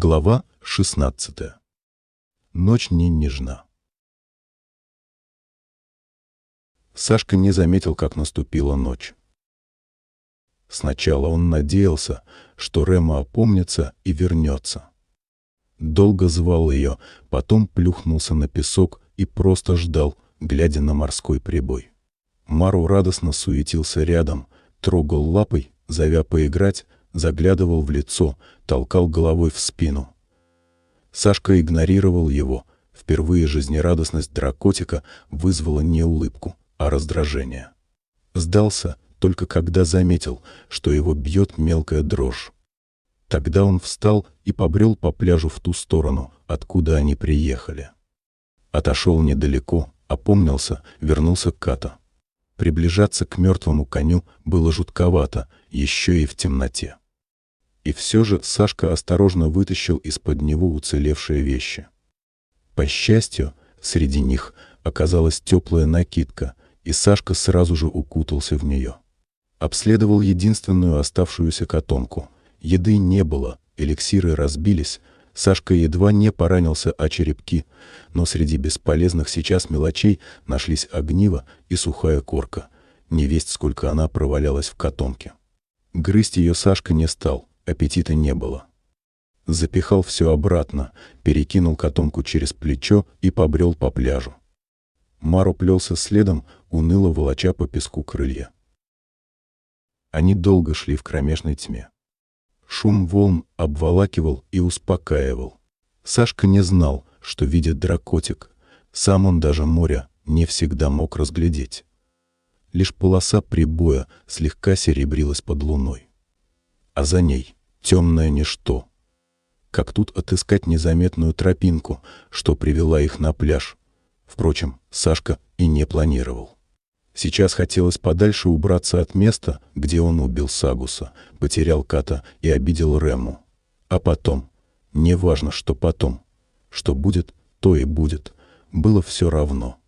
Глава 16. Ночь не нежна. Сашка не заметил, как наступила ночь. Сначала он надеялся, что Рема опомнится и вернется. Долго звал ее, потом плюхнулся на песок и просто ждал, глядя на морской прибой. Мару радостно суетился рядом, трогал лапой, зовя поиграть, заглядывал в лицо, толкал головой в спину. Сашка игнорировал его. Впервые жизнерадостность дракотика вызвала не улыбку, а раздражение. Сдался только когда заметил, что его бьет мелкая дрожь. Тогда он встал и побрел по пляжу в ту сторону, откуда они приехали. Отошел недалеко, опомнился, вернулся к Ката. Приближаться к мертвому коню было жутковато, еще и в темноте. И все же Сашка осторожно вытащил из-под него уцелевшие вещи. По счастью, среди них оказалась теплая накидка, и Сашка сразу же укутался в нее. Обследовал единственную оставшуюся котомку. Еды не было, эликсиры разбились, Сашка едва не поранился о черепки, но среди бесполезных сейчас мелочей нашлись огниво и сухая корка. Невесть, сколько она провалялась в котомке. Грызть ее Сашка не стал, аппетита не было. Запихал все обратно, перекинул котомку через плечо и побрел по пляжу. Мару плелся следом, уныло волоча по песку крылья. Они долго шли в кромешной тьме. Шум волн обволакивал и успокаивал. Сашка не знал, что видит дракотик. Сам он даже моря не всегда мог разглядеть. Лишь полоса прибоя слегка серебрилась под луной. А за ней темное ничто. Как тут отыскать незаметную тропинку, что привела их на пляж? Впрочем, Сашка и не планировал. Сейчас хотелось подальше убраться от места, где он убил Сагуса, потерял Ката и обидел Рему. А потом, неважно, что потом, что будет, то и будет, было все равно.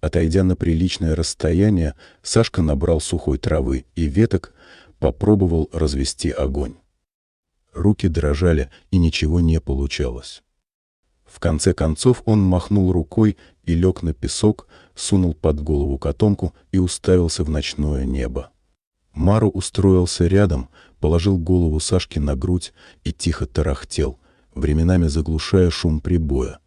Отойдя на приличное расстояние, Сашка набрал сухой травы и веток, попробовал развести огонь. Руки дрожали, и ничего не получалось. В конце концов он махнул рукой и лег на песок, сунул под голову котомку и уставился в ночное небо. Мару устроился рядом, положил голову Сашки на грудь и тихо тарахтел, временами заглушая шум прибоя.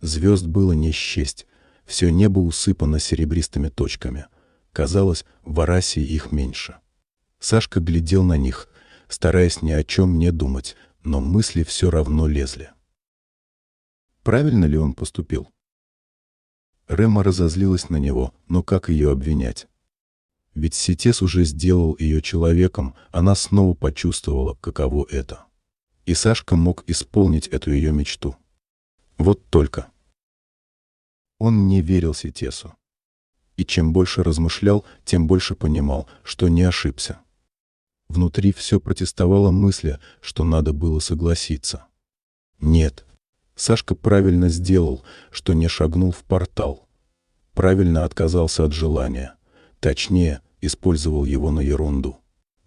Звезд было не счесть, все небо усыпано серебристыми точками. Казалось, в Арасии их меньше. Сашка глядел на них, стараясь ни о чем не думать, но мысли все равно лезли. Правильно ли он поступил? Рема разозлилась на него, но как ее обвинять? Ведь Ситес уже сделал ее человеком, она снова почувствовала, каково это. И Сашка мог исполнить эту ее мечту. Вот только. Он не верил Ситесу. И чем больше размышлял, тем больше понимал, что не ошибся. Внутри все протестовало мысли, что надо было согласиться. Нет, Сашка правильно сделал, что не шагнул в портал. Правильно отказался от желания. Точнее, использовал его на ерунду.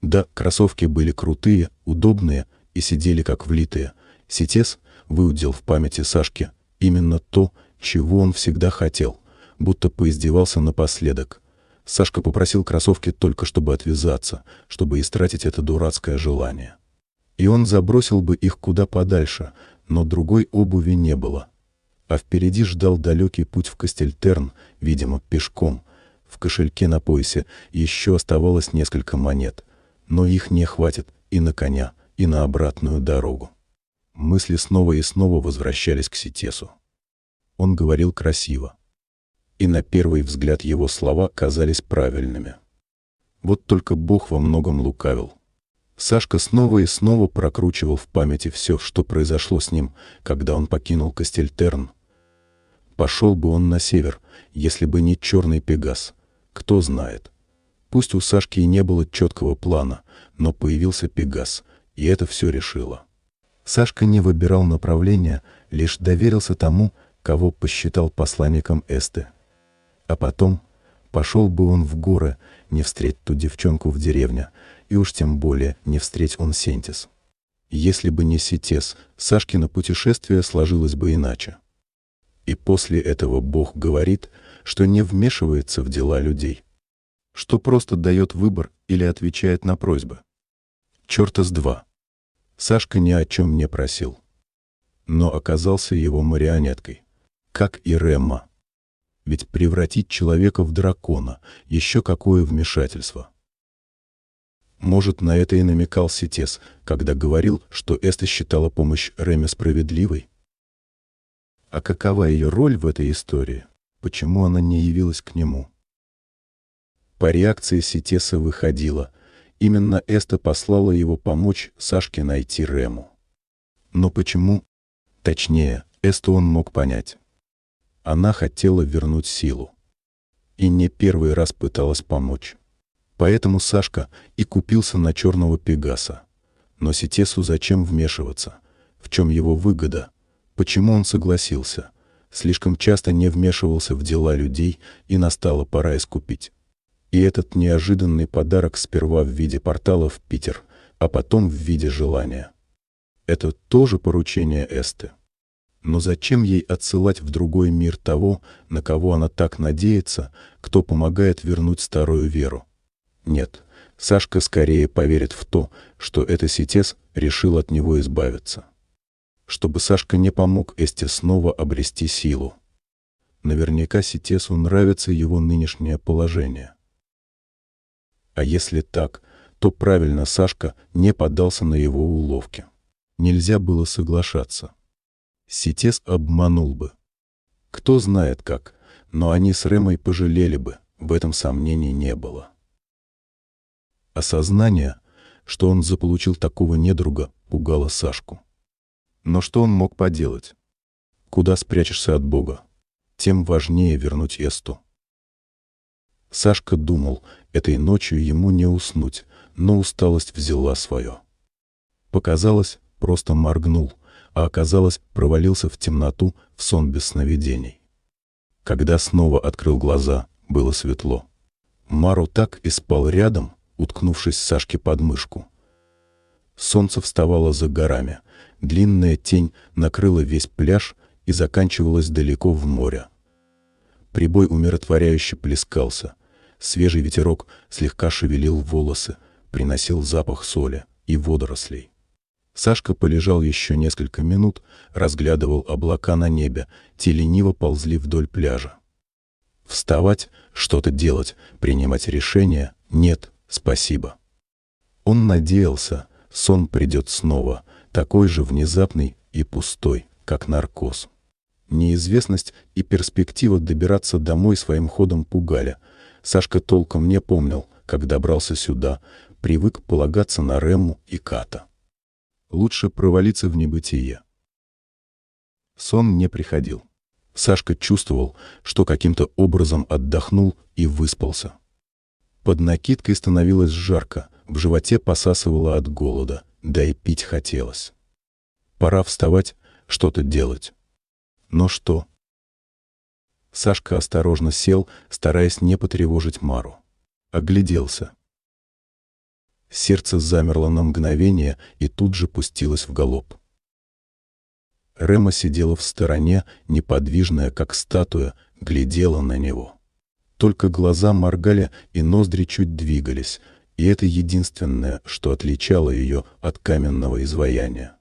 Да, кроссовки были крутые, удобные и сидели как влитые. Ситес выудил в памяти Сашки именно то, чего он всегда хотел, будто поиздевался напоследок. Сашка попросил кроссовки только чтобы отвязаться, чтобы истратить это дурацкое желание. И он забросил бы их куда подальше, но другой обуви не было. А впереди ждал далекий путь в Кастельтерн, видимо, пешком. В кошельке на поясе еще оставалось несколько монет, но их не хватит и на коня, и на обратную дорогу. Мысли снова и снова возвращались к Ситесу. Он говорил красиво. И на первый взгляд его слова казались правильными. Вот только Бог во многом лукавил. Сашка снова и снова прокручивал в памяти все, что произошло с ним, когда он покинул Кастельтерн. Пошел бы он на север, если бы не черный пегас. Кто знает. Пусть у Сашки и не было четкого плана, но появился пегас, и это все решило. Сашка не выбирал направления, лишь доверился тому, кого посчитал посланником Эсты. А потом пошел бы он в горы, не встретить ту девчонку в деревне, и уж тем более не встреть он Сентис. Если бы не Ситес, Сашкино путешествие сложилось бы иначе. И после этого Бог говорит, что не вмешивается в дела людей, что просто дает выбор или отвечает на просьбы. Чёрта с два. Сашка ни о чем не просил, но оказался его марионеткой, как и Ремма. Ведь превратить человека в дракона — еще какое вмешательство. Может, на это и намекал Ситес, когда говорил, что Эста считала помощь Реме справедливой? А какова ее роль в этой истории? Почему она не явилась к нему? По реакции Ситеса выходило. Именно Эста послала его помочь Сашке найти Рему. Но почему? Точнее, Эсту он мог понять. Она хотела вернуть силу. И не первый раз пыталась помочь. Поэтому Сашка и купился на черного Пегаса. Но Ситесу зачем вмешиваться? В чем его выгода? Почему он согласился? Слишком часто не вмешивался в дела людей, и настала пора искупить. И этот неожиданный подарок сперва в виде портала в Питер, а потом в виде желания. Это тоже поручение Эсты. Но зачем ей отсылать в другой мир того, на кого она так надеется, кто помогает вернуть старую веру? Нет, Сашка скорее поверит в то, что это Ситес решил от него избавиться. Чтобы Сашка не помог Эсте снова обрести силу. Наверняка Ситесу нравится его нынешнее положение. А если так, то правильно Сашка не поддался на его уловки. Нельзя было соглашаться. Ситес обманул бы. Кто знает как, но они с Ремой пожалели бы, в этом сомнений не было. Осознание, что он заполучил такого недруга, пугало Сашку. Но что он мог поделать? Куда спрячешься от Бога? Тем важнее вернуть Эсту. Сашка думал, этой ночью ему не уснуть, но усталость взяла свое. Показалось, просто моргнул, а оказалось, провалился в темноту, в сон без сновидений. Когда снова открыл глаза, было светло. Мару так и спал рядом, уткнувшись Сашке под мышку. Солнце вставало за горами, длинная тень накрыла весь пляж и заканчивалась далеко в море. Прибой умиротворяюще плескался, свежий ветерок слегка шевелил волосы, приносил запах соли и водорослей. Сашка полежал еще несколько минут, разглядывал облака на небе, те лениво ползли вдоль пляжа. Вставать, что-то делать, принимать решения — нет, спасибо. Он надеялся, сон придет снова, такой же внезапный и пустой, как наркоз. Неизвестность и перспектива добираться домой своим ходом пугали. Сашка толком не помнил, как добрался сюда, привык полагаться на Рему и Ката. Лучше провалиться в небытие. Сон не приходил. Сашка чувствовал, что каким-то образом отдохнул и выспался. Под накидкой становилось жарко, в животе посасывало от голода, да и пить хотелось. Пора вставать, что-то делать. Но что? Сашка осторожно сел, стараясь не потревожить Мару. Огляделся. Сердце замерло на мгновение и тут же пустилось в галоп. Рема сидела в стороне, неподвижная, как статуя, глядела на него. Только глаза моргали и ноздри чуть двигались, и это единственное, что отличало ее от каменного изваяния.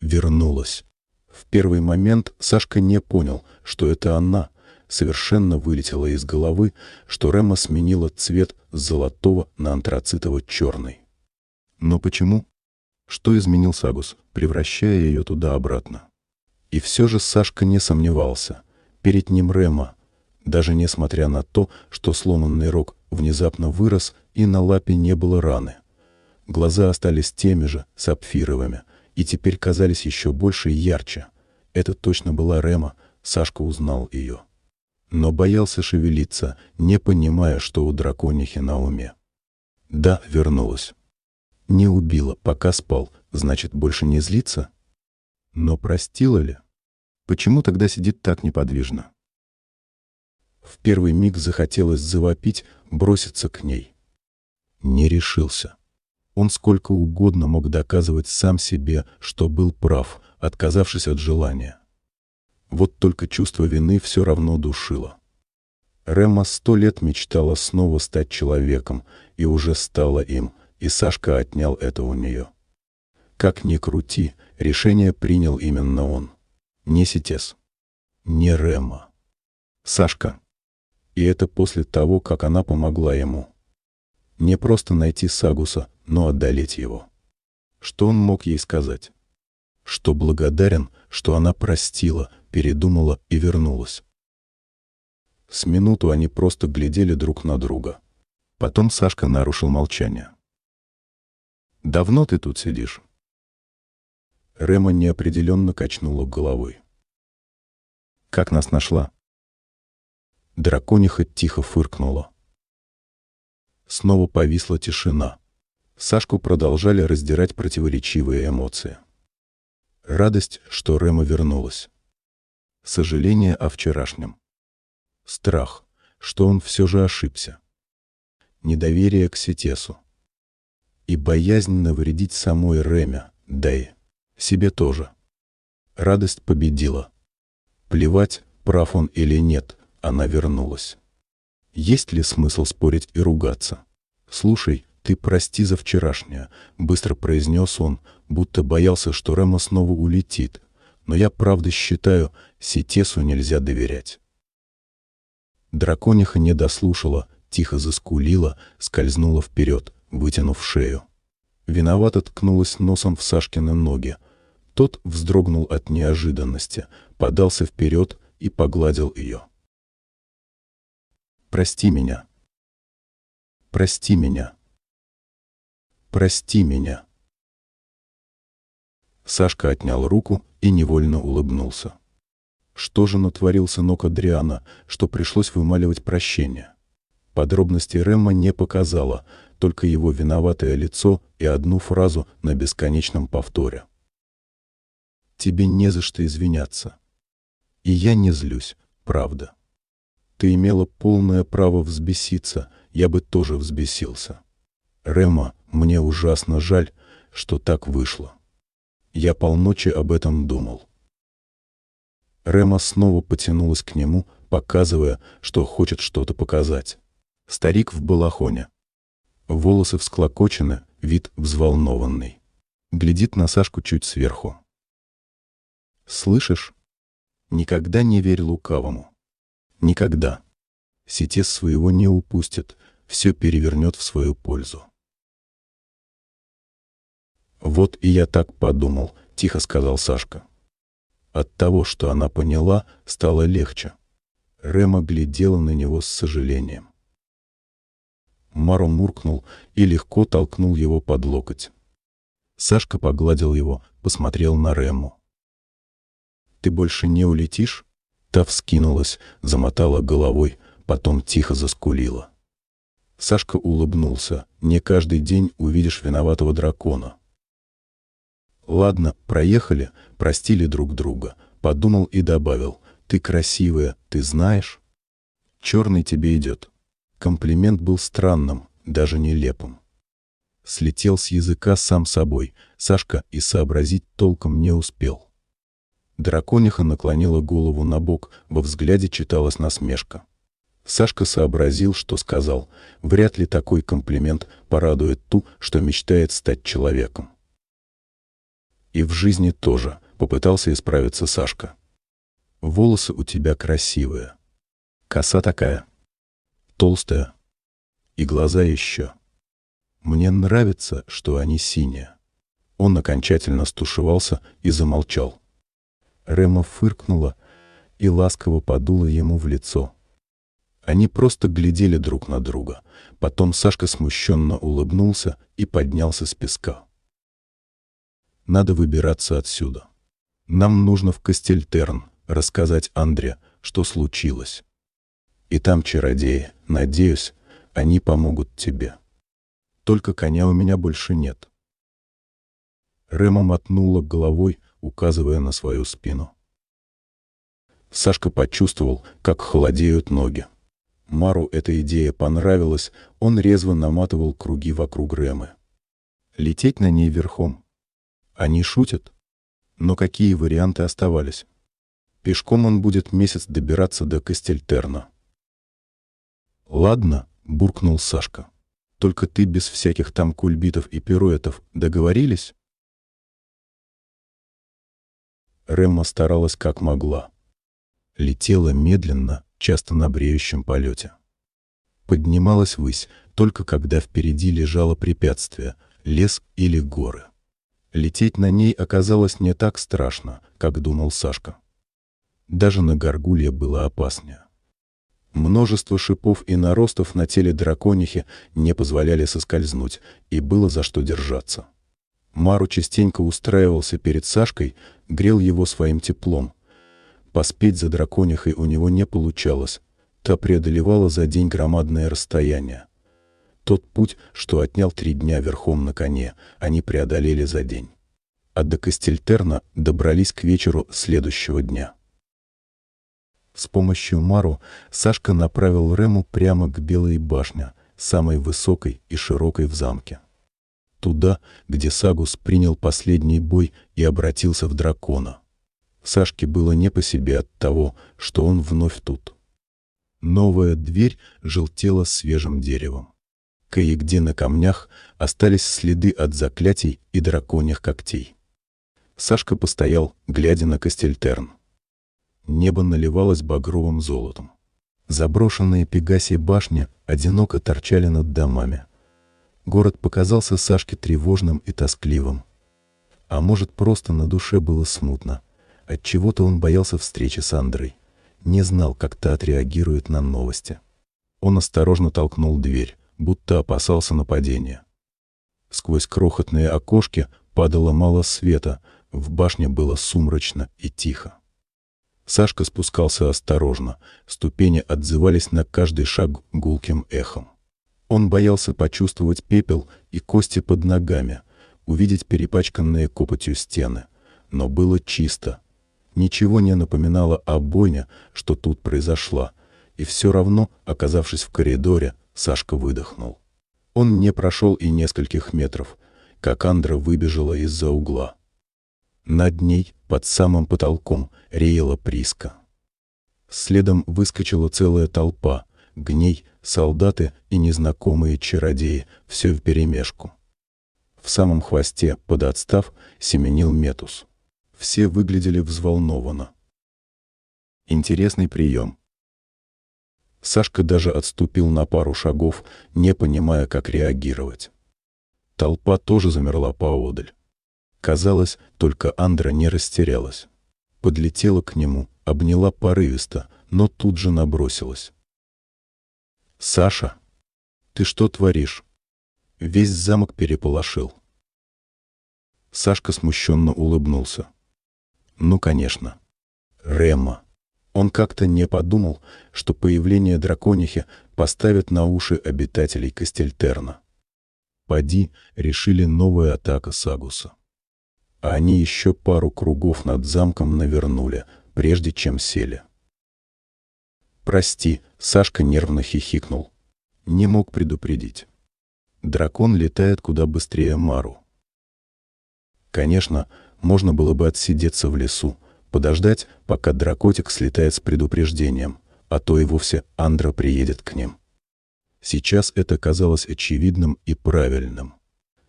Вернулась. В первый момент Сашка не понял, что это она, совершенно вылетела из головы, что Рема сменила цвет с золотого на антрацитово-черный. Но почему? Что изменил Сагус, превращая ее туда-обратно? И все же Сашка не сомневался. Перед ним Рема, даже несмотря на то, что сломанный рог внезапно вырос и на лапе не было раны. Глаза остались теми же, сапфировыми, и теперь казались еще больше и ярче. Это точно была Рема, Сашка узнал ее. Но боялся шевелиться, не понимая, что у драконихи на уме. Да, вернулась. Не убила, пока спал, значит, больше не злится? Но простила ли? Почему тогда сидит так неподвижно? В первый миг захотелось завопить, броситься к ней. Не решился. Он сколько угодно мог доказывать сам себе, что был прав, отказавшись от желания. Вот только чувство вины все равно душило. Рема сто лет мечтала снова стать человеком, и уже стала им, и Сашка отнял это у нее. Как ни крути, решение принял именно он. Не Ситес. Не Рема. Сашка. И это после того, как она помогла ему. Не просто найти Сагуса, но одолеть его. Что он мог ей сказать? Что благодарен, что она простила, передумала и вернулась. С минуту они просто глядели друг на друга. Потом Сашка нарушил молчание. «Давно ты тут сидишь?» Рема неопределенно качнула головой. «Как нас нашла?» Дракониха тихо фыркнула. Снова повисла тишина. Сашку продолжали раздирать противоречивые эмоции. Радость, что Рема вернулась. Сожаление о вчерашнем. Страх, что он все же ошибся. Недоверие к Сетесу. И боязнь навредить самой Реме, да и себе тоже. Радость победила. Плевать, прав он или нет, она вернулась. Есть ли смысл спорить и ругаться? «Слушай, ты прости за вчерашнее», — быстро произнес он, будто боялся, что Рема снова улетит. «Но я правда считаю, Сетесу нельзя доверять». Дракониха не дослушала, тихо заскулила, скользнула вперед, вытянув шею. Виновато ткнулась носом в Сашкины ноги. Тот вздрогнул от неожиданности, подался вперед и погладил ее. Прости меня. Прости меня. Прости меня. Сашка отнял руку и невольно улыбнулся. Что же натворил сынок Адриана, что пришлось вымаливать прощение? Подробности Ремма не показала, только его виноватое лицо и одну фразу на бесконечном повторе. «Тебе не за что извиняться. И я не злюсь, правда». Ты имела полное право взбеситься, я бы тоже взбесился. Рема, мне ужасно жаль, что так вышло. Я полночи об этом думал. Рема снова потянулась к нему, показывая, что хочет что-то показать. Старик в балахоне. Волосы всклокочены, вид взволнованный. Глядит на Сашку чуть сверху. «Слышишь? Никогда не верь лукавому. Никогда. Сетес своего не упустит, все перевернет в свою пользу. «Вот и я так подумал», — тихо сказал Сашка. От того, что она поняла, стало легче. Рема глядела на него с сожалением. Маро муркнул и легко толкнул его под локоть. Сашка погладил его, посмотрел на Рему. «Ты больше не улетишь?» Та вскинулась, замотала головой, потом тихо заскулила. Сашка улыбнулся. «Не каждый день увидишь виноватого дракона». «Ладно, проехали, простили друг друга», — подумал и добавил. «Ты красивая, ты знаешь?» «Черный тебе идет». Комплимент был странным, даже нелепым. Слетел с языка сам собой, Сашка и сообразить толком не успел. Дракониха наклонила голову на бок, во взгляде читалась насмешка. Сашка сообразил, что сказал. Вряд ли такой комплимент порадует ту, что мечтает стать человеком. И в жизни тоже попытался исправиться Сашка. Волосы у тебя красивые. Коса такая. Толстая. И глаза еще. Мне нравится, что они синие. Он окончательно стушевался и замолчал. Рема фыркнула и ласково подула ему в лицо. Они просто глядели друг на друга. Потом Сашка смущенно улыбнулся и поднялся с песка. «Надо выбираться отсюда. Нам нужно в Кастельтерн рассказать Андре, что случилось. И там чародеи, надеюсь, они помогут тебе. Только коня у меня больше нет». Рема мотнула головой, указывая на свою спину. Сашка почувствовал, как холодеют ноги. Мару эта идея понравилась, он резво наматывал круги вокруг Ремы. Лететь на ней верхом. Они шутят. Но какие варианты оставались? Пешком он будет месяц добираться до Кастельтерна. «Ладно», — буркнул Сашка. «Только ты без всяких там кульбитов и пируэтов договорились?» Ремма старалась как могла. Летела медленно, часто на бреющем полете. Поднималась ввысь, только когда впереди лежало препятствие — лес или горы. Лететь на ней оказалось не так страшно, как думал Сашка. Даже на горгулье было опаснее. Множество шипов и наростов на теле драконихи не позволяли соскользнуть, и было за что держаться. Мару частенько устраивался перед Сашкой, грел его своим теплом. Поспеть за драконихой у него не получалось. Та преодолевала за день громадное расстояние. Тот путь, что отнял три дня верхом на коне, они преодолели за день. А до Кастельтерна добрались к вечеру следующего дня. С помощью Мару Сашка направил Рему прямо к Белой башне, самой высокой и широкой в замке туда, где Сагус принял последний бой и обратился в дракона. Сашке было не по себе от того, что он вновь тут. Новая дверь желтела свежим деревом. Кое-где на камнях остались следы от заклятий и драконьих когтей. Сашка постоял, глядя на Кастельтерн. Небо наливалось багровым золотом. Заброшенные Пегаси башни одиноко торчали над домами. Город показался Сашке тревожным и тоскливым. А может, просто на душе было смутно. Отчего-то он боялся встречи с Андрой. Не знал, как та отреагирует на новости. Он осторожно толкнул дверь, будто опасался нападения. Сквозь крохотные окошки падало мало света, в башне было сумрачно и тихо. Сашка спускался осторожно, ступени отзывались на каждый шаг гулким эхом. Он боялся почувствовать пепел и кости под ногами, увидеть перепачканные копотью стены. Но было чисто. Ничего не напоминало о бойне, что тут произошла. И все равно, оказавшись в коридоре, Сашка выдохнул. Он не прошел и нескольких метров, как Андра выбежала из-за угла. Над ней, под самым потолком, реяла приска. Следом выскочила целая толпа, гней, солдаты и незнакомые чародеи, все вперемешку. В самом хвосте, подотстав, семенил Метус. Все выглядели взволнованно. Интересный прием. Сашка даже отступил на пару шагов, не понимая, как реагировать. Толпа тоже замерла поодаль. Казалось, только Андра не растерялась. Подлетела к нему, обняла порывисто, но тут же набросилась. «Саша, ты что творишь?» Весь замок переполошил. Сашка смущенно улыбнулся. «Ну, конечно. Рема. Он как-то не подумал, что появление драконихи поставит на уши обитателей Кастельтерна. Поди решили новая атака Сагуса. Они еще пару кругов над замком навернули, прежде чем сели. «Прости», — Сашка нервно хихикнул. Не мог предупредить. Дракон летает куда быстрее Мару. Конечно, можно было бы отсидеться в лесу, подождать, пока дракотик слетает с предупреждением, а то и вовсе Андра приедет к ним. Сейчас это казалось очевидным и правильным.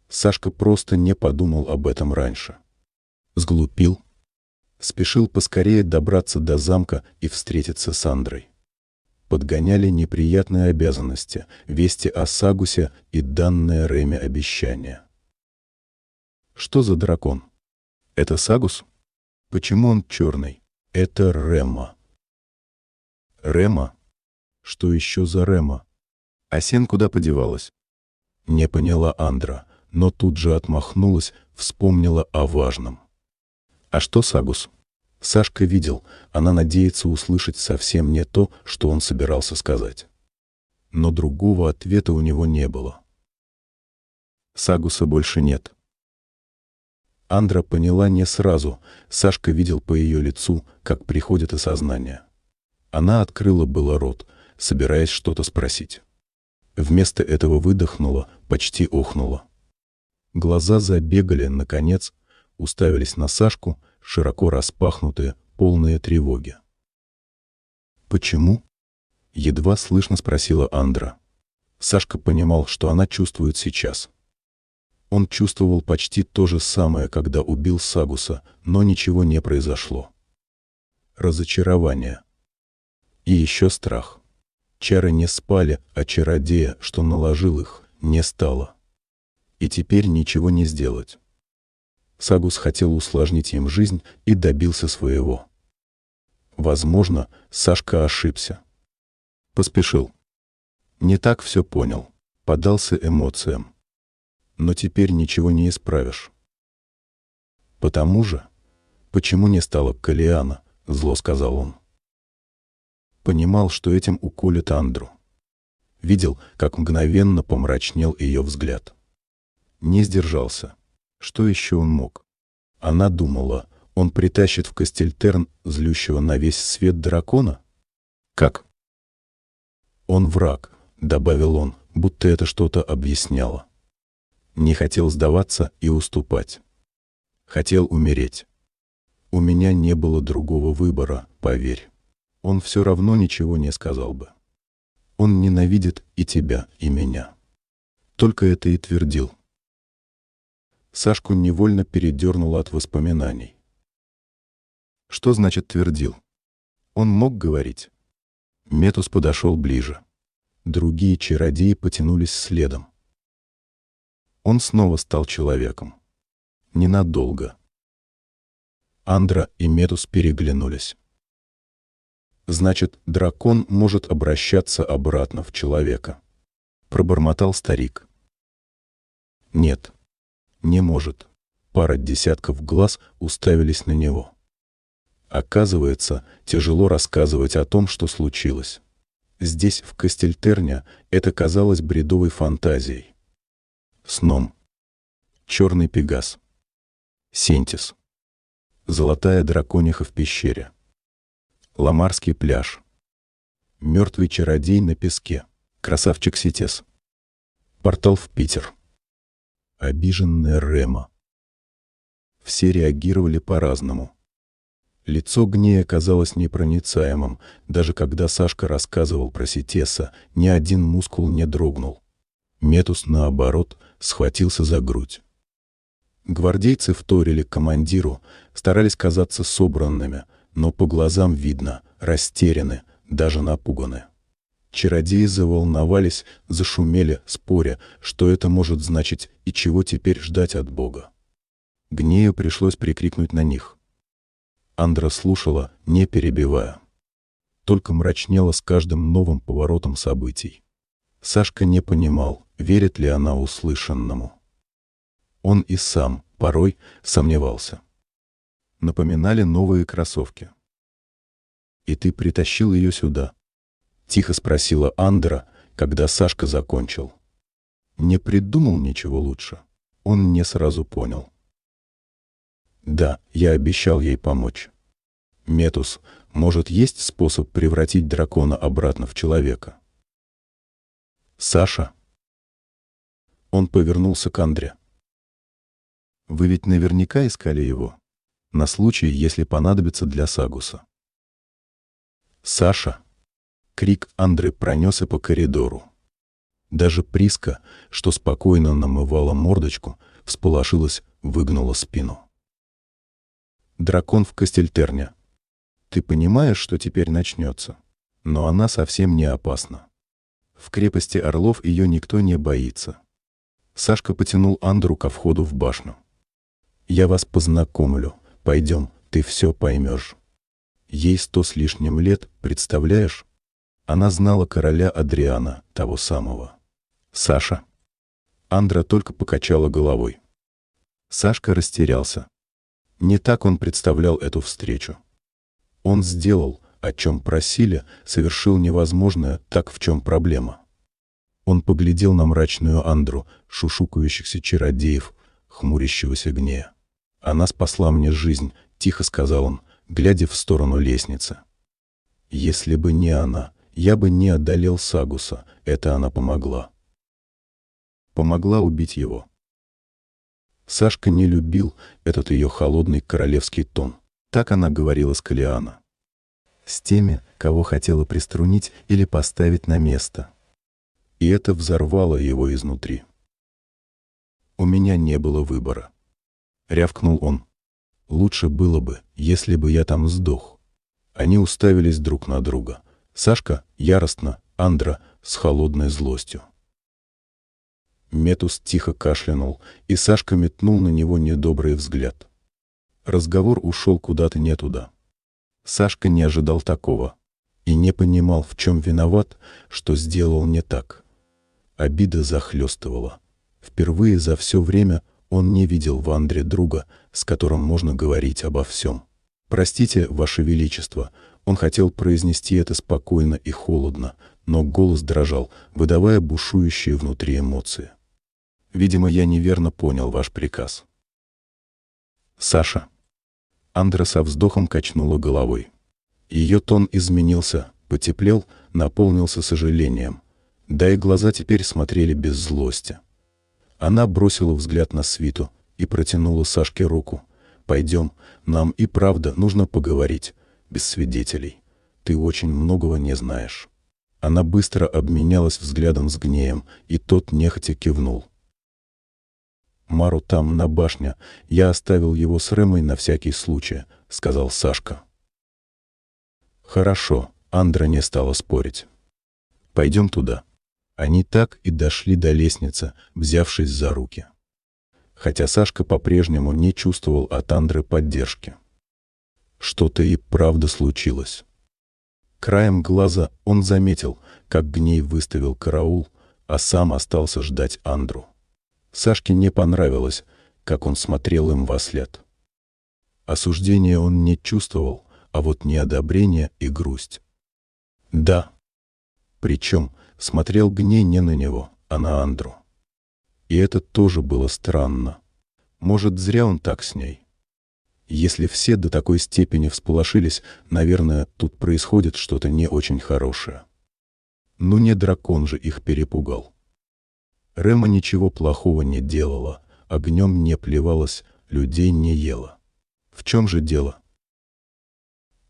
Сашка просто не подумал об этом раньше. Сглупил. Спешил поскорее добраться до замка и встретиться с Андрой подгоняли неприятные обязанности, вести о Сагусе и данное Реме обещание. Что за дракон? Это Сагус? Почему он черный? Это Рема. Рема? Что еще за Рема? А Сен куда подевалась? Не поняла Андра, но тут же отмахнулась, вспомнила о важном. А что Сагус? Сашка видел, она надеется услышать совсем не то, что он собирался сказать. Но другого ответа у него не было. Сагуса больше нет. Андра поняла не сразу, Сашка видел по ее лицу, как приходит осознание. Она открыла было рот, собираясь что-то спросить. Вместо этого выдохнула, почти охнула. Глаза забегали, наконец, уставились на Сашку, широко распахнутые, полные тревоги. «Почему?» — едва слышно спросила Андра. Сашка понимал, что она чувствует сейчас. Он чувствовал почти то же самое, когда убил Сагуса, но ничего не произошло. Разочарование. И еще страх. Чары не спали, а чародея, что наложил их, не стало. И теперь ничего не сделать. Сагус хотел усложнить им жизнь и добился своего. Возможно, Сашка ошибся. Поспешил. Не так все понял. Подался эмоциям. Но теперь ничего не исправишь. Потому же, почему не стало Калиана, зло сказал он. Понимал, что этим уколет Андру. Видел, как мгновенно помрачнел ее взгляд. Не сдержался. Что еще он мог? Она думала, он притащит в Кастельтерн злющего на весь свет дракона? Как? Он враг, добавил он, будто это что-то объясняло. Не хотел сдаваться и уступать. Хотел умереть. У меня не было другого выбора, поверь он все равно ничего не сказал бы. Он ненавидит и тебя, и меня. Только это и твердил. Сашку невольно передернуло от воспоминаний. Что значит твердил? Он мог говорить. Метус подошел ближе. Другие чародеи потянулись следом. Он снова стал человеком. Ненадолго. Андра и Метус переглянулись. Значит, дракон может обращаться обратно в человека. Пробормотал старик. Нет, не может. Пара десятков глаз уставились на него. Оказывается, тяжело рассказывать о том, что случилось. Здесь, в Кастельтерне, это казалось бредовой фантазией. Сном. Черный пегас. Синтис. Золотая дракониха в пещере. Ламарский пляж. Мертвый чародей на песке. Красавчик Ситес. Портал в Питер. Обиженная Рема. Все реагировали по-разному. Лицо Гнея казалось непроницаемым, даже когда Сашка рассказывал про Ситеса, ни один мускул не дрогнул. Метус, наоборот, схватился за грудь. Гвардейцы вторили командиру, старались казаться собранными — но по глазам видно, растеряны, даже напуганы. Чародеи заволновались, зашумели, споря, что это может значить и чего теперь ждать от Бога. Гнею пришлось прикрикнуть на них. Андра слушала, не перебивая. Только мрачнела с каждым новым поворотом событий. Сашка не понимал, верит ли она услышанному. Он и сам, порой, сомневался напоминали новые кроссовки. «И ты притащил ее сюда?» — тихо спросила Андра, когда Сашка закончил. Не придумал ничего лучше. Он не сразу понял. «Да, я обещал ей помочь. Метус, может, есть способ превратить дракона обратно в человека?» «Саша?» Он повернулся к Андре. «Вы ведь наверняка искали его?» на случай, если понадобится для Сагуса. «Саша!» — крик Андры пронесся по коридору. Даже Приска, что спокойно намывала мордочку, всполошилась, выгнула спину. «Дракон в Кастельтерне. Ты понимаешь, что теперь начнется? Но она совсем не опасна. В крепости Орлов ее никто не боится». Сашка потянул Андру ко входу в башню. «Я вас познакомлю. Пойдем, ты все поймешь. Ей сто с лишним лет, представляешь? Она знала короля Адриана, того самого. Саша. Андра только покачала головой. Сашка растерялся. Не так он представлял эту встречу. Он сделал, о чем просили, совершил невозможное, так в чем проблема. Он поглядел на мрачную Андру, шушукающихся чародеев, хмурящегося гнея. «Она спасла мне жизнь», — тихо сказал он, глядя в сторону лестницы. «Если бы не она, я бы не одолел Сагуса, это она помогла». Помогла убить его. Сашка не любил этот ее холодный королевский тон. Так она говорила с Калиана. С теми, кого хотела приструнить или поставить на место. И это взорвало его изнутри. У меня не было выбора. Рявкнул он. Лучше было бы, если бы я там сдох. Они уставились друг на друга. Сашка яростно, Андра с холодной злостью. Метус тихо кашлянул, и Сашка метнул на него недобрый взгляд. Разговор ушел куда-то не туда. Сашка не ожидал такого и не понимал, в чем виноват, что сделал не так. Обида захлестывала. Впервые за все время он не видел в Андре друга, с которым можно говорить обо всем. «Простите, Ваше Величество», он хотел произнести это спокойно и холодно, но голос дрожал, выдавая бушующие внутри эмоции. Видимо, я неверно понял ваш приказ. Саша. Андра со вздохом качнула головой. Ее тон изменился, потеплел, наполнился сожалением. Да и глаза теперь смотрели без злости. Она бросила взгляд на свиту и протянула Сашке руку. «Пойдем, нам и правда нужно поговорить, без свидетелей. Ты очень многого не знаешь». Она быстро обменялась взглядом с гнеем, и тот нехотя кивнул. Мару там, на башне. Я оставил его с Рэмой на всякий случай», — сказал Сашка. «Хорошо», — Андра не стала спорить. «Пойдем туда». Они так и дошли до лестницы, взявшись за руки. Хотя Сашка по-прежнему не чувствовал от Андры поддержки. Что-то и правда случилось. Краем глаза он заметил, как Гней выставил караул, а сам остался ждать Андру. Сашке не понравилось, как он смотрел им во след. Осуждения он не чувствовал, а вот неодобрение и грусть. Да. Причем смотрел гней не на него, а на Андру. И это тоже было странно. Может, зря он так с ней. Если все до такой степени всполошились, наверное, тут происходит что-то не очень хорошее. Ну не дракон же их перепугал. Рема ничего плохого не делала, огнем не плевалась, людей не ела. В чем же дело?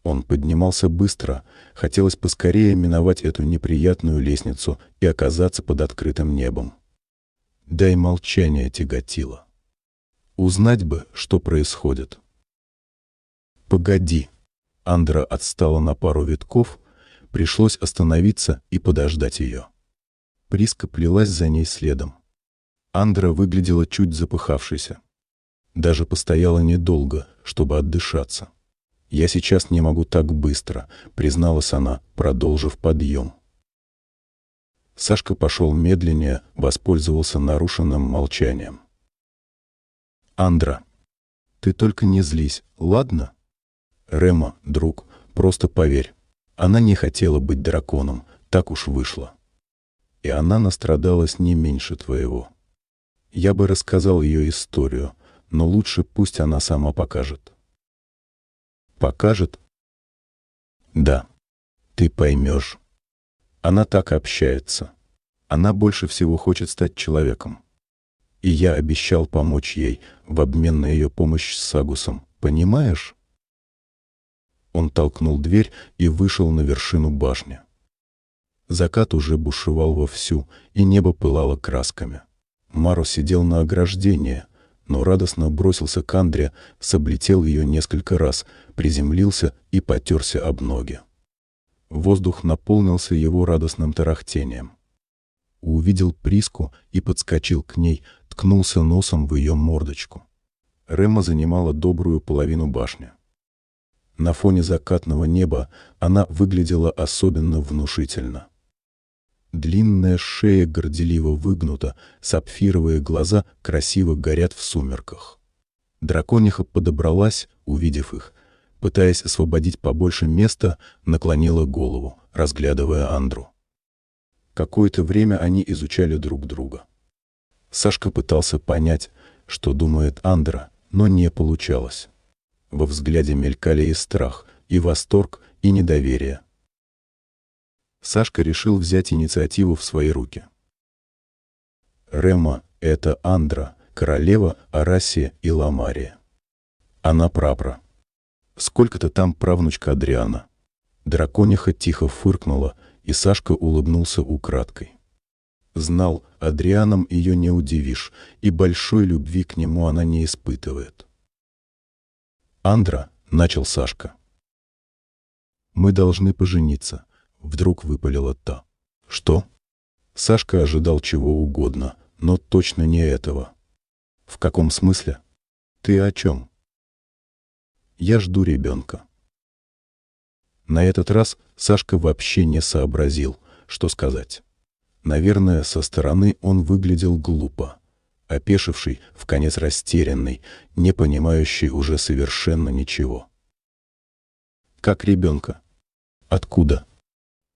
Он поднимался быстро, хотелось поскорее миновать эту неприятную лестницу и оказаться под открытым небом. Да и молчание тяготило. Узнать бы, что происходит. «Погоди!» Андра отстала на пару витков, пришлось остановиться и подождать ее. Приска плелась за ней следом. Андра выглядела чуть запыхавшейся. Даже постояла недолго, чтобы отдышаться. «Я сейчас не могу так быстро», — призналась она, продолжив подъем. Сашка пошел медленнее, воспользовался нарушенным молчанием. «Андра, ты только не злись, ладно?» «Рема, друг, просто поверь. Она не хотела быть драконом, так уж вышло и она настрадалась не меньше твоего. Я бы рассказал ее историю, но лучше пусть она сама покажет. Покажет? Да. Ты поймешь. Она так общается. Она больше всего хочет стать человеком. И я обещал помочь ей в обмен на ее помощь с Сагусом. Понимаешь? Он толкнул дверь и вышел на вершину башни. Закат уже бушевал вовсю, и небо пылало красками. Маро сидел на ограждении, но радостно бросился к Андре, соблетел ее несколько раз, приземлился и потерся об ноги. Воздух наполнился его радостным тарахтением. Увидел Приску и подскочил к ней, ткнулся носом в ее мордочку. Рема занимала добрую половину башни. На фоне закатного неба она выглядела особенно внушительно. Длинная шея горделиво выгнута, сапфировые глаза красиво горят в сумерках. Дракониха подобралась, увидев их, пытаясь освободить побольше места, наклонила голову, разглядывая Андру. Какое-то время они изучали друг друга. Сашка пытался понять, что думает Андра, но не получалось. Во взгляде мелькали и страх, и восторг, и недоверие. Сашка решил взять инициативу в свои руки. «Рема, это Андра», королева Арасия и Ламария. Она прапра. Сколько-то там правнучка Адриана. Дракониха тихо фыркнула, и Сашка улыбнулся украдкой. Знал, Адрианом ее не удивишь, и большой любви к нему она не испытывает. «Андра», — начал Сашка. «Мы должны пожениться», — вдруг выпалила та. «Что?» Сашка ожидал чего угодно, но точно не этого. «В каком смысле?» «Ты о чем?» «Я жду ребенка». На этот раз Сашка вообще не сообразил, что сказать. Наверное, со стороны он выглядел глупо, опешивший, в конец растерянный, не понимающий уже совершенно ничего. «Как ребенка? Откуда?»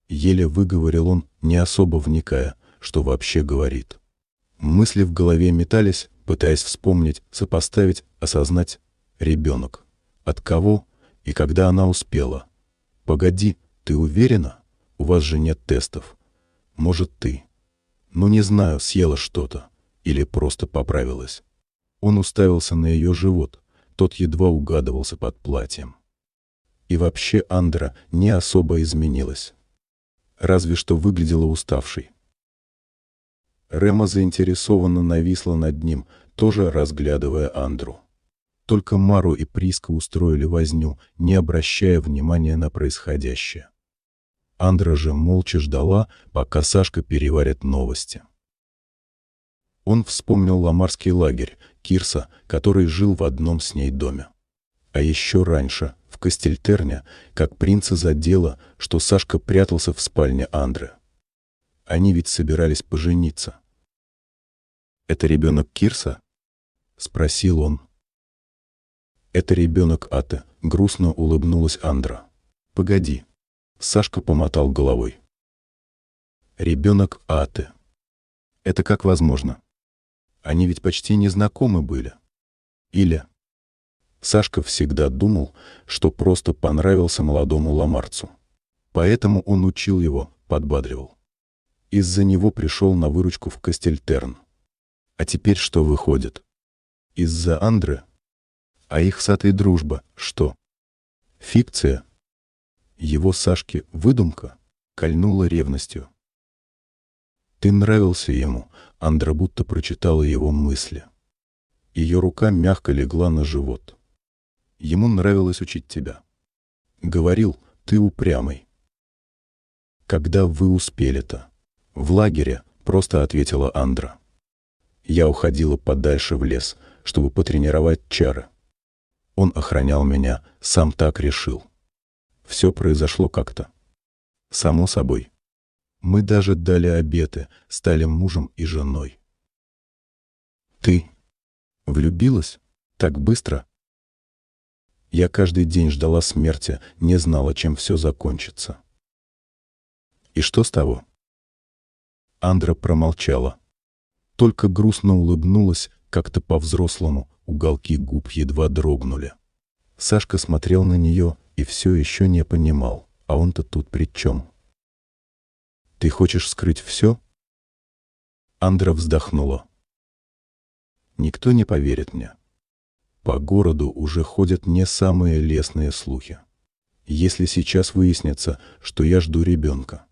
Еле выговорил он, не особо вникая, что вообще говорит. Мысли в голове метались, пытаясь вспомнить, сопоставить, осознать. Ребенок. От кого и когда она успела? Погоди, ты уверена? У вас же нет тестов. Может, ты. Ну, не знаю, съела что-то. Или просто поправилась. Он уставился на ее живот. Тот едва угадывался под платьем. И вообще Андра не особо изменилась. Разве что выглядела уставшей. Рема заинтересованно нависла над ним, тоже разглядывая Андру. Только Мару и Приска устроили возню, не обращая внимания на происходящее. Андра же молча ждала, пока Сашка переварит новости. Он вспомнил ламарский лагерь, Кирса, который жил в одном с ней доме. А еще раньше, в Кастельтерне, как принца задело, что Сашка прятался в спальне Андры. Они ведь собирались пожениться. «Это ребенок Кирса?» — спросил он. «Это ребенок Аты», — грустно улыбнулась Андра. «Погоди, Сашка помотал головой. Ребенок Аты. Это как возможно? Они ведь почти не знакомы были. Или... Сашка всегда думал, что просто понравился молодому ламарцу. Поэтому он учил его, подбадривал. Из-за него пришел на выручку в Кастельтерн. А теперь что выходит? Из-за Андры? А их с Атой дружба что? Фикция? Его Сашке выдумка кольнула ревностью. Ты нравился ему, Андра будто прочитала его мысли. Ее рука мягко легла на живот. Ему нравилось учить тебя. Говорил, ты упрямый. Когда вы успели-то? В лагере, просто ответила Андра. Я уходила подальше в лес, чтобы потренировать чары. Он охранял меня, сам так решил. Все произошло как-то. Само собой. Мы даже дали обеты, стали мужем и женой. Ты влюбилась? Так быстро? Я каждый день ждала смерти, не знала, чем все закончится. И что с того? Андра промолчала. Только грустно улыбнулась, как-то по-взрослому, уголки губ едва дрогнули. Сашка смотрел на нее, и все еще не понимал, а он-то тут при чем? «Ты хочешь скрыть все?» Андра вздохнула. «Никто не поверит мне. По городу уже ходят не самые лестные слухи. Если сейчас выяснится, что я жду ребенка.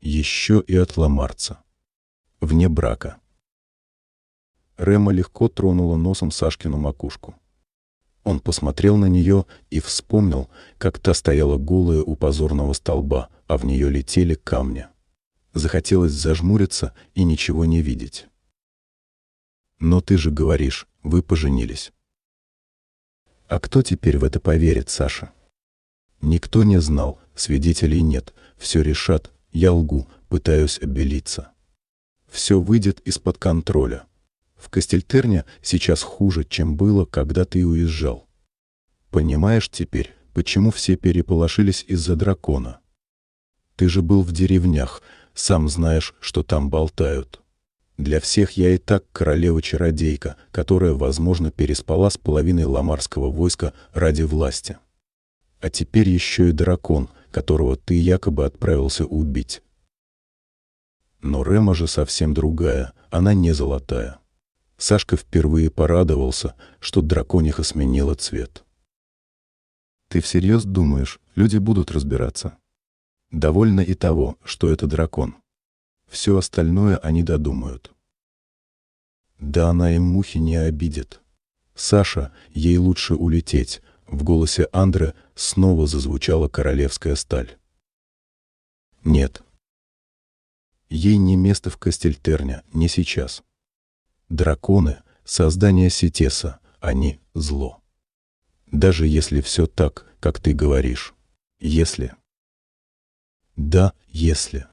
Еще и от ламарца. Вне брака». Рема легко тронула носом Сашкину макушку. Он посмотрел на нее и вспомнил, как та стояла голая у позорного столба, а в нее летели камни. Захотелось зажмуриться и ничего не видеть. «Но ты же говоришь, вы поженились». А кто теперь в это поверит, Саша? Никто не знал, свидетелей нет, все решат, я лгу, пытаюсь обелиться. Все выйдет из-под контроля. В Кастельтерне сейчас хуже, чем было, когда ты уезжал. Понимаешь теперь, почему все переполошились из-за дракона? Ты же был в деревнях, сам знаешь, что там болтают. Для всех я и так королева-чародейка, которая, возможно, переспала с половиной ламарского войска ради власти. А теперь еще и дракон, которого ты якобы отправился убить. Но Рема же совсем другая, она не золотая. Сашка впервые порадовался, что дракониха сменила цвет. Ты всерьез думаешь, люди будут разбираться? Довольно и того, что это дракон. Все остальное они додумают. Да она им мухи не обидит. Саша, ей лучше улететь. В голосе Андре снова зазвучала королевская сталь. Нет. Ей не место в Кастельтерне, не сейчас. Драконы — создание Сетеса, они — зло. Даже если все так, как ты говоришь. Если. Да, если.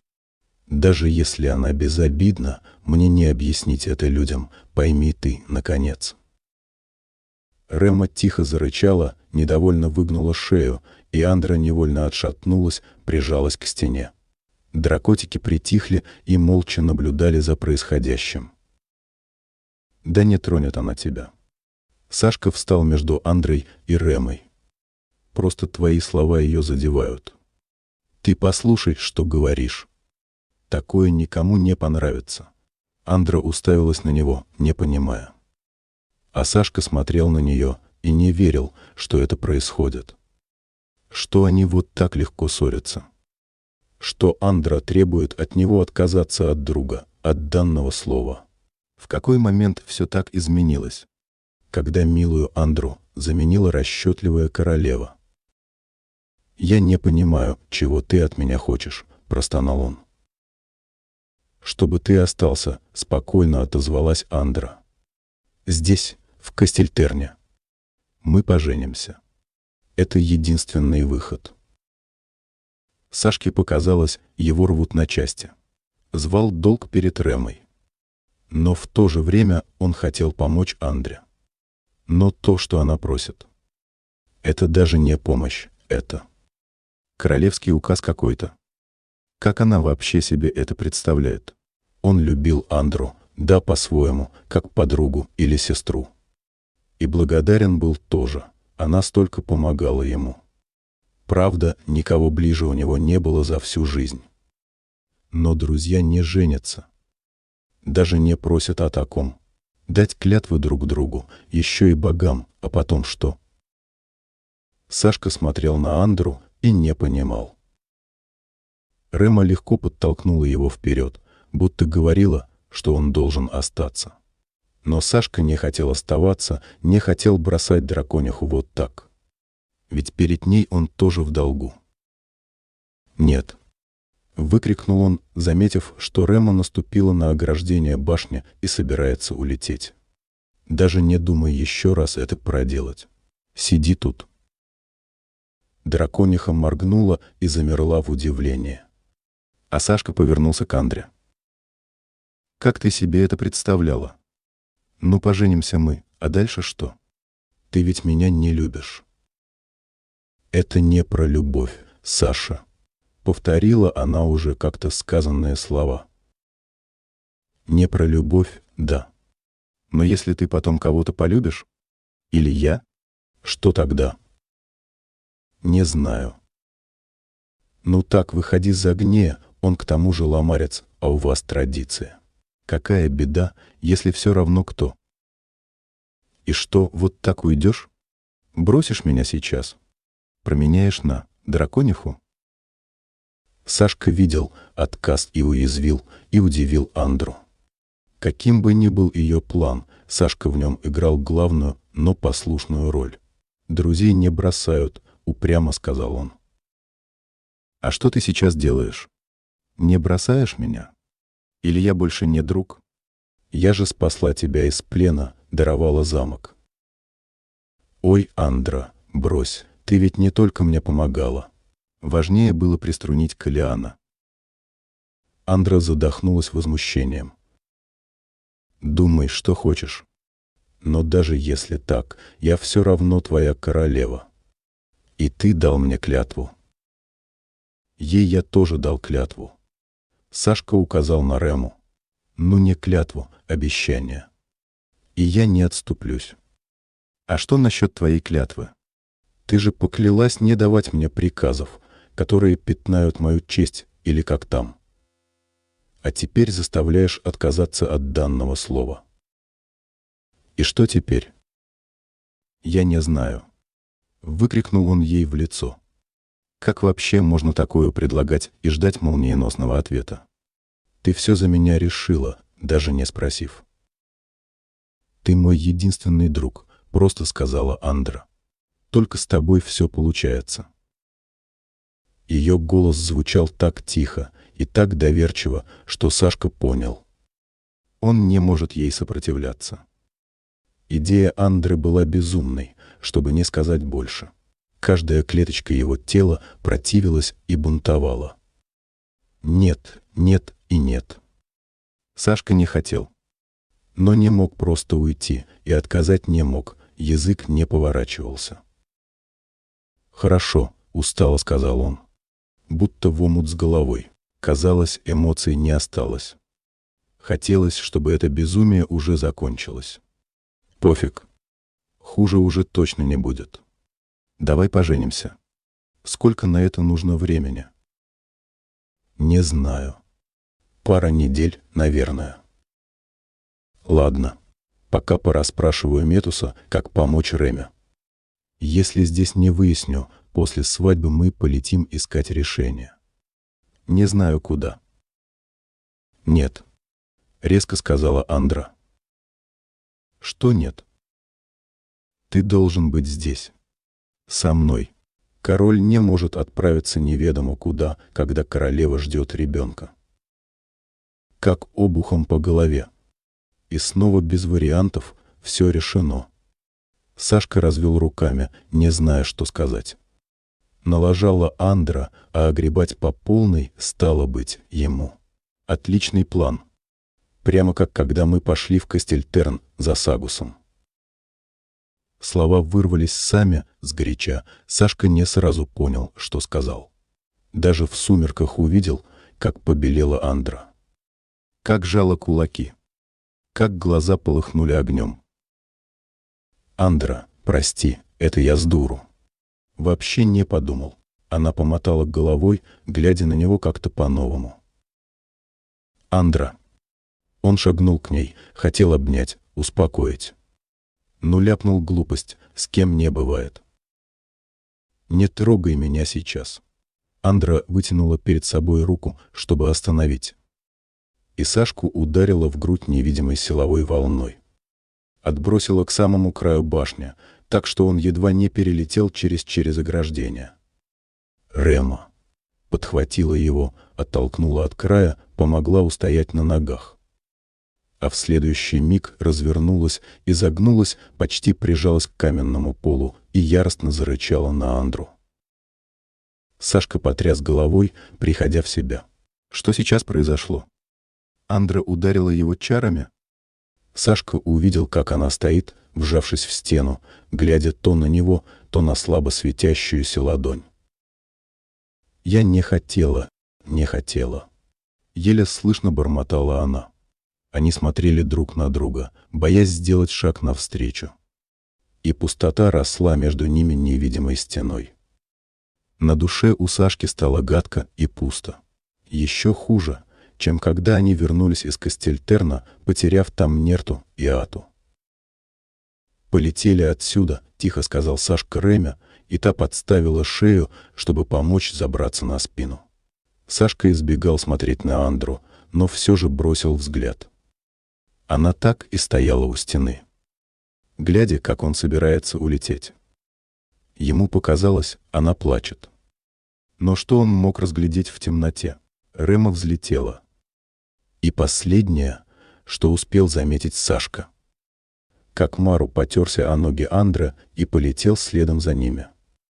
Даже если она безобидна, мне не объяснить это людям, пойми ты, наконец. Рема тихо зарычала, недовольно выгнула шею, и Андра невольно отшатнулась, прижалась к стене. Дракотики притихли и молча наблюдали за происходящим. «Да не тронет она тебя». Сашка встал между Андрой и Ремой. «Просто твои слова ее задевают. Ты послушай, что говоришь. Такое никому не понравится». Андра уставилась на него, не понимая. А Сашка смотрел на нее и не верил, что это происходит. Что они вот так легко ссорятся. Что Андра требует от него отказаться от друга, от данного слова. В какой момент все так изменилось? Когда милую Андру заменила расчетливая королева. «Я не понимаю, чего ты от меня хочешь», — простонал он. «Чтобы ты остался», — спокойно отозвалась Андра. «Здесь, в Кастельтерне. Мы поженимся. Это единственный выход». Сашке показалось, его рвут на части. Звал долг перед Ремой. Но в то же время он хотел помочь Андре. Но то, что она просит, это даже не помощь, это королевский указ какой-то. Как она вообще себе это представляет? Он любил Андру, да по-своему, как подругу или сестру. И благодарен был тоже, она столько помогала ему. Правда, никого ближе у него не было за всю жизнь. Но друзья не женятся даже не просят о таком. Дать клятвы друг другу, еще и богам, а потом что? Сашка смотрел на Андру и не понимал. Рема легко подтолкнула его вперед, будто говорила, что он должен остаться. Но Сашка не хотел оставаться, не хотел бросать дракониху вот так. Ведь перед ней он тоже в долгу. Нет, Выкрикнул он, заметив, что Рема наступила на ограждение башни и собирается улететь. Даже не думай еще раз это проделать. Сиди тут. Дракониха моргнула и замерла в удивлении. А Сашка повернулся к Андре. «Как ты себе это представляла? Ну, поженимся мы, а дальше что? Ты ведь меня не любишь». «Это не про любовь, Саша», Повторила она уже как-то сказанные слова. Не про любовь, да. Но если ты потом кого-то полюбишь, или я, что тогда? Не знаю. Ну так, выходи за гне, он к тому же ломарец, а у вас традиция. Какая беда, если все равно кто? И что, вот так уйдешь? Бросишь меня сейчас? Променяешь на дракониху? Сашка видел отказ и уязвил, и удивил Андру. Каким бы ни был ее план, Сашка в нем играл главную, но послушную роль. «Друзей не бросают», — упрямо сказал он. «А что ты сейчас делаешь? Не бросаешь меня? Или я больше не друг? Я же спасла тебя из плена, даровала замок». «Ой, Андра, брось, ты ведь не только мне помогала. Важнее было приструнить Калиана. Андра задохнулась возмущением. «Думай, что хочешь. Но даже если так, я все равно твоя королева. И ты дал мне клятву». Ей я тоже дал клятву. Сашка указал на Рему. «Ну не клятву, обещание. И я не отступлюсь. А что насчет твоей клятвы? Ты же поклялась не давать мне приказов, которые пятнают мою честь или как там. А теперь заставляешь отказаться от данного слова. И что теперь? Я не знаю. Выкрикнул он ей в лицо. Как вообще можно такое предлагать и ждать молниеносного ответа? Ты все за меня решила, даже не спросив. Ты мой единственный друг, просто сказала Андра. Только с тобой все получается. Ее голос звучал так тихо и так доверчиво, что Сашка понял. Он не может ей сопротивляться. Идея Андры была безумной, чтобы не сказать больше. Каждая клеточка его тела противилась и бунтовала. Нет, нет и нет. Сашка не хотел. Но не мог просто уйти и отказать не мог, язык не поворачивался. «Хорошо», — устало сказал он. Будто в омут с головой. Казалось, эмоций не осталось. Хотелось, чтобы это безумие уже закончилось. Пофиг. Хуже уже точно не будет. Давай поженимся. Сколько на это нужно времени? Не знаю. Пара недель, наверное. Ладно. Пока порасспрашиваю Метуса, как помочь Реме. Если здесь не выясню, после свадьбы мы полетим искать решение. Не знаю куда. Нет. Резко сказала Андра. Что нет? Ты должен быть здесь со мной. Король не может отправиться неведомо куда, когда королева ждет ребенка. Как обухом по голове. И снова без вариантов все решено. Сашка развел руками, не зная, что сказать. Налажала Андра, а огребать по полной стало быть ему. Отличный план. Прямо как когда мы пошли в Кастельтерн за Сагусом. Слова вырвались сами, сгоряча. Сашка не сразу понял, что сказал. Даже в сумерках увидел, как побелела Андра. Как жало кулаки. Как глаза полыхнули огнем. «Андра, прости, это я с дуру». Вообще не подумал. Она помотала головой, глядя на него как-то по-новому. «Андра». Он шагнул к ней, хотел обнять, успокоить но ляпнул глупость, с кем не бывает. «Не трогай меня сейчас». Андра вытянула перед собой руку, чтобы остановить. И Сашку ударила в грудь невидимой силовой волной. Отбросила к самому краю башни, так что он едва не перелетел через через ограждение. Рема подхватила его, оттолкнула от края, помогла устоять на ногах а в следующий миг развернулась, и загнулась, почти прижалась к каменному полу и яростно зарычала на Андру. Сашка потряс головой, приходя в себя. Что сейчас произошло? Андра ударила его чарами? Сашка увидел, как она стоит, вжавшись в стену, глядя то на него, то на слабо светящуюся ладонь. «Я не хотела, не хотела». Еле слышно бормотала она. Они смотрели друг на друга, боясь сделать шаг навстречу. И пустота росла между ними невидимой стеной. На душе у Сашки стало гадко и пусто. Еще хуже, чем когда они вернулись из Кастельтерна, потеряв там Нерту и Ату. «Полетели отсюда», — тихо сказал Сашка Ремя, и та подставила шею, чтобы помочь забраться на спину. Сашка избегал смотреть на Андру, но все же бросил взгляд. Она так и стояла у стены, глядя, как он собирается улететь. Ему показалось, она плачет. Но что он мог разглядеть в темноте? Рема взлетела. И последнее, что успел заметить Сашка. Как Мару потерся о ноги Андра и полетел следом за ними.